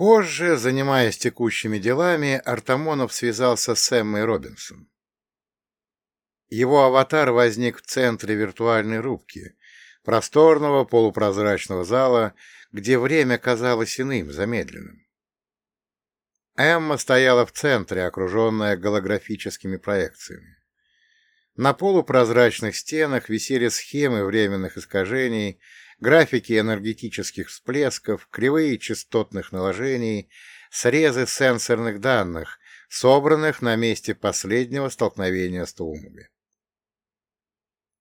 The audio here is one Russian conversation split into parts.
Позже, занимаясь текущими делами, Артамонов связался с Эммой Робинсон. Его аватар возник в центре виртуальной рубки, просторного полупрозрачного зала, где время казалось иным, замедленным. Эмма стояла в центре, окруженная голографическими проекциями. На полупрозрачных стенах висели схемы временных искажений, графики энергетических всплесков, кривые частотных наложений, срезы сенсорных данных, собранных на месте последнего столкновения с Туумами.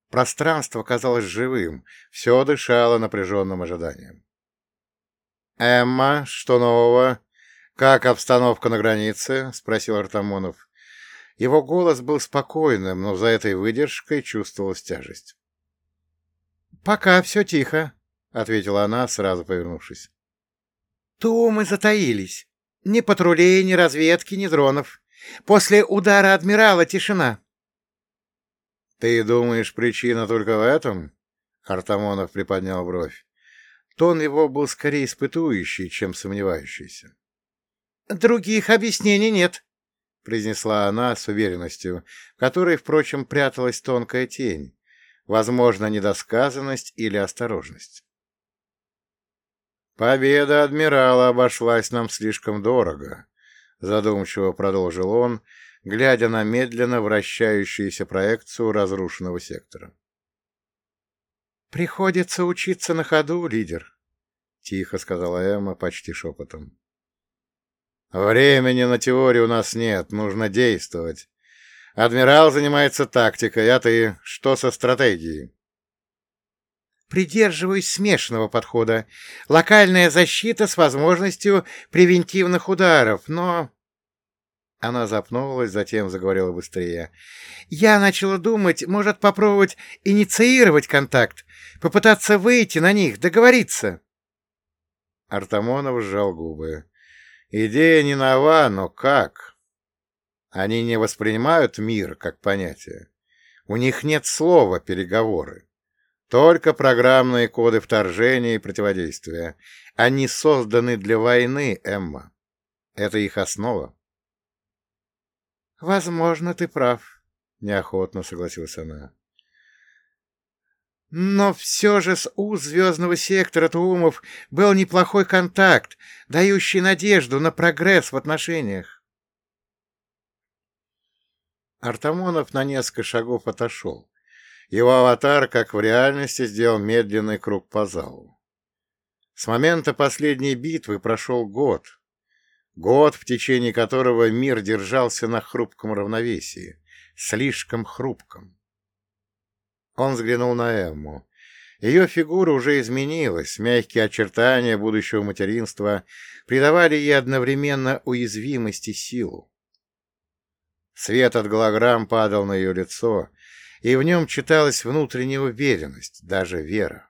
Пространство казалось живым, все дышало напряженным ожиданием. «Эмма, что нового? Как обстановка на границе?» — спросил Артамонов. Его голос был спокойным, но за этой выдержкой чувствовалась тяжесть. «Пока все тихо», — ответила она, сразу повернувшись. «Тумы затаились. Ни патрулей, ни разведки, ни дронов. После удара адмирала тишина». «Ты думаешь, причина только в этом?» Артамонов приподнял бровь. Тон его был скорее испытующий, чем сомневающийся. «Других объяснений нет», — произнесла она с уверенностью, в которой, впрочем, пряталась тонкая тень, возможно, недосказанность или осторожность. «Победа адмирала обошлась нам слишком дорого», — задумчиво продолжил он, глядя на медленно вращающуюся проекцию разрушенного сектора. «Приходится учиться на ходу, лидер», — тихо сказала Эмма почти шепотом. «Времени на теорию у нас нет, нужно действовать. Адмирал занимается тактикой, а ты что со стратегией?» Придерживаюсь смешанного подхода. Локальная защита с возможностью превентивных ударов, но... Она запнулась, затем заговорила быстрее. «Я начала думать, может, попробовать инициировать контакт, попытаться выйти на них, договориться». Артамонов сжал губы. «Идея не нова, но как? Они не воспринимают мир как понятие. У них нет слова «переговоры». Только программные коды вторжения и противодействия. Они созданы для войны, Эмма. Это их основа. «Возможно, ты прав», — неохотно согласилась она. Но все же с уз звездного сектора Туумов был неплохой контакт, дающий надежду на прогресс в отношениях. Артамонов на несколько шагов отошел. Его аватар, как в реальности, сделал медленный круг по залу. С момента последней битвы прошел год, Год, в течение которого мир держался на хрупком равновесии, слишком хрупком. Он взглянул на Эмму. Ее фигура уже изменилась, мягкие очертания будущего материнства придавали ей одновременно уязвимость и силу. Свет от голограмм падал на ее лицо, и в нем читалась внутренняя уверенность, даже вера.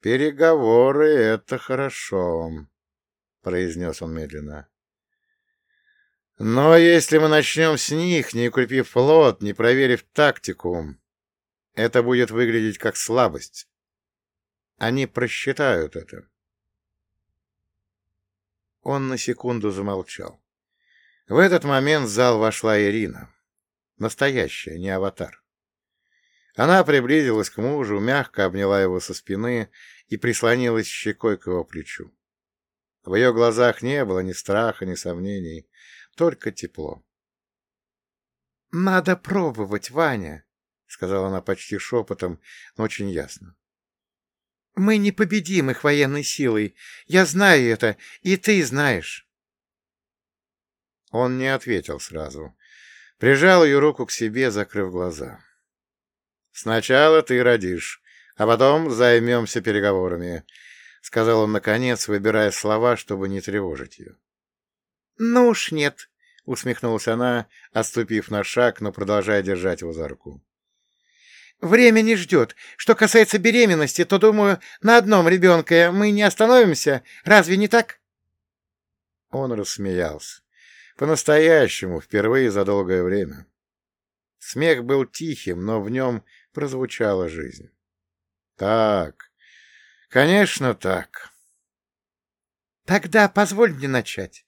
«Переговоры — это хорошо», произнес он медленно. Но если мы начнем с них, не укрепив флот, не проверив тактику, это будет выглядеть как слабость. Они просчитают это. Он на секунду замолчал. В этот момент в зал вошла Ирина. Настоящая, не аватар. Она приблизилась к мужу, мягко обняла его со спины и прислонилась щекой к его плечу. В ее глазах не было ни страха, ни сомнений, только тепло. — Надо пробовать, Ваня, — сказала она почти шепотом, но очень ясно. — Мы не победим их военной силой. Я знаю это, и ты знаешь. Он не ответил сразу. Прижал ее руку к себе, закрыв глаза. — Сначала ты родишь, а потом займемся переговорами. — сказал он наконец, выбирая слова, чтобы не тревожить ее. — Ну уж нет, — усмехнулась она, отступив на шаг, но продолжая держать его за руку. — Время не ждет. Что касается беременности, то, думаю, на одном ребенке мы не остановимся. Разве не так? Он рассмеялся. По-настоящему, впервые за долгое время. Смех был тихим, но в нем прозвучала жизнь. — Так, Конечно, так. Тогда позволь мне начать.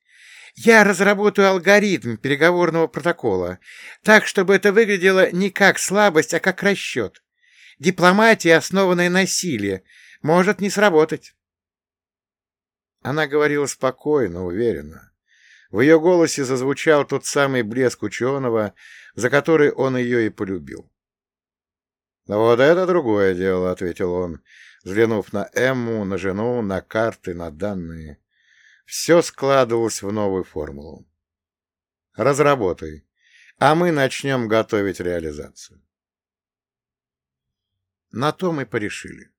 Я разработаю алгоритм переговорного протокола, так, чтобы это выглядело не как слабость, а как расчет. Дипломатия, основанная на силе, может не сработать. Она говорила спокойно, уверенно. В ее голосе зазвучал тот самый блеск ученого, за который он ее и полюбил. «Вот это другое дело», — ответил он, взглянув на Эмму, на жену, на карты, на данные. Все складывалось в новую формулу. «Разработай, а мы начнем готовить реализацию». На то мы порешили.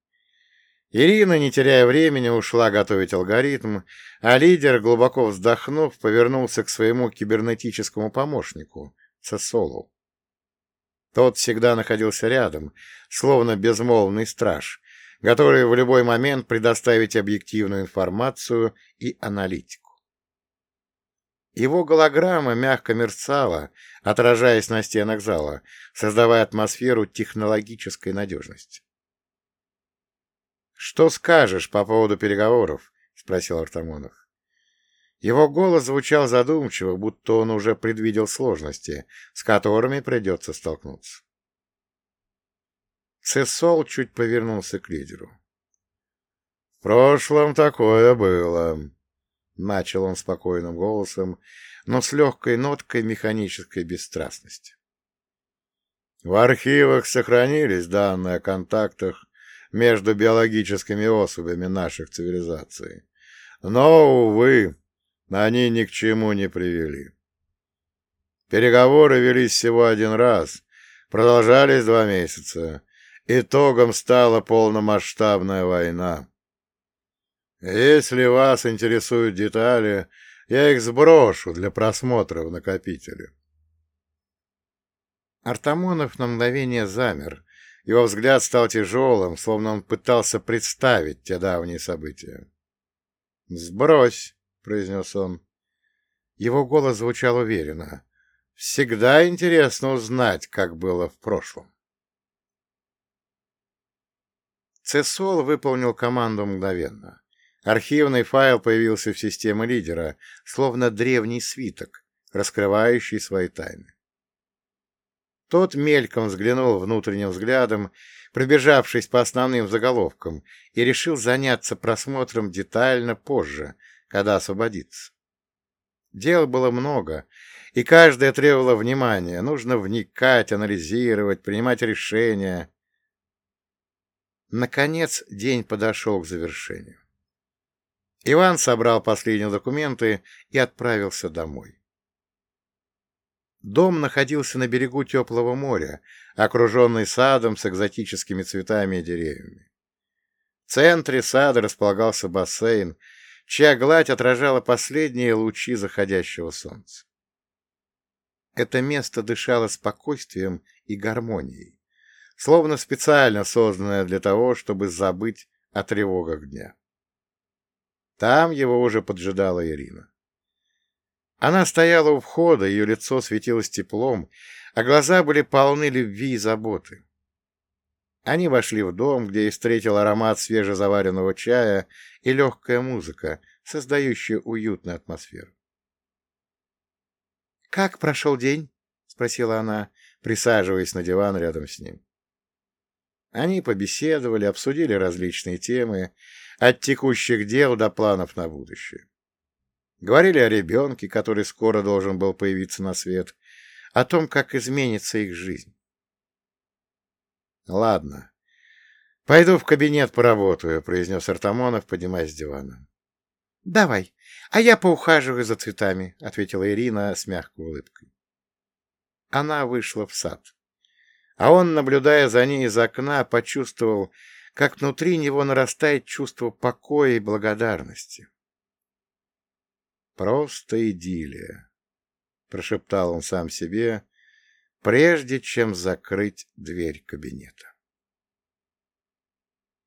Ирина, не теряя времени, ушла готовить алгоритм, а лидер, глубоко вздохнув, повернулся к своему кибернетическому помощнику, Цесолу. Тот всегда находился рядом, словно безмолвный страж, готовый в любой момент предоставить объективную информацию и аналитику. Его голограмма мягко мерцала, отражаясь на стенах зала, создавая атмосферу технологической надежности. «Что скажешь по поводу переговоров?» — спросил Артамонов. Его голос звучал задумчиво, будто он уже предвидел сложности, с которыми придется столкнуться. Цесол чуть повернулся к лидеру. — В прошлом такое было, — начал он спокойным голосом, но с легкой ноткой механической бесстрастности. В архивах сохранились данные о контактах между биологическими особями наших цивилизаций. Но, увы, они ни к чему не привели. Переговоры велись всего один раз, продолжались два месяца. Итогом стала полномасштабная война. Если вас интересуют детали, я их сброшу для просмотра в накопителе. Артамонов на мгновение замер. Его взгляд стал тяжелым, словно он пытался представить те давние события. «Сбрось!» произнес он. Его голос звучал уверенно. «Всегда интересно узнать, как было в прошлом». Цесол выполнил команду мгновенно. Архивный файл появился в системе лидера, словно древний свиток, раскрывающий свои тайны. Тот мельком взглянул внутренним взглядом, пробежавшись по основным заголовкам, и решил заняться просмотром детально позже, когда освободится. Дел было много, и каждое требовало внимания. Нужно вникать, анализировать, принимать решения. Наконец день подошел к завершению. Иван собрал последние документы и отправился домой. Дом находился на берегу теплого моря, окруженный садом с экзотическими цветами и деревьями. В центре сада располагался бассейн, чья гладь отражала последние лучи заходящего солнца. Это место дышало спокойствием и гармонией, словно специально созданное для того, чтобы забыть о тревогах дня. Там его уже поджидала Ирина. Она стояла у входа, ее лицо светилось теплом, а глаза были полны любви и заботы. Они вошли в дом, где их встретил аромат свежезаваренного чая и легкая музыка, создающая уютную атмосферу. «Как прошел день?» — спросила она, присаживаясь на диван рядом с ним. Они побеседовали, обсудили различные темы, от текущих дел до планов на будущее. Говорили о ребенке, который скоро должен был появиться на свет, о том, как изменится их жизнь. Ладно. Пойду в кабинет поработаю, произнес Артамонов, поднимаясь с дивана. Давай, а я поухаживаю за цветами, ответила Ирина с мягкой улыбкой. Она вышла в сад. А он, наблюдая за ней из окна, почувствовал, как внутри него нарастает чувство покоя и благодарности. «Просто идиллия», — прошептал он сам себе, прежде чем закрыть дверь кабинета.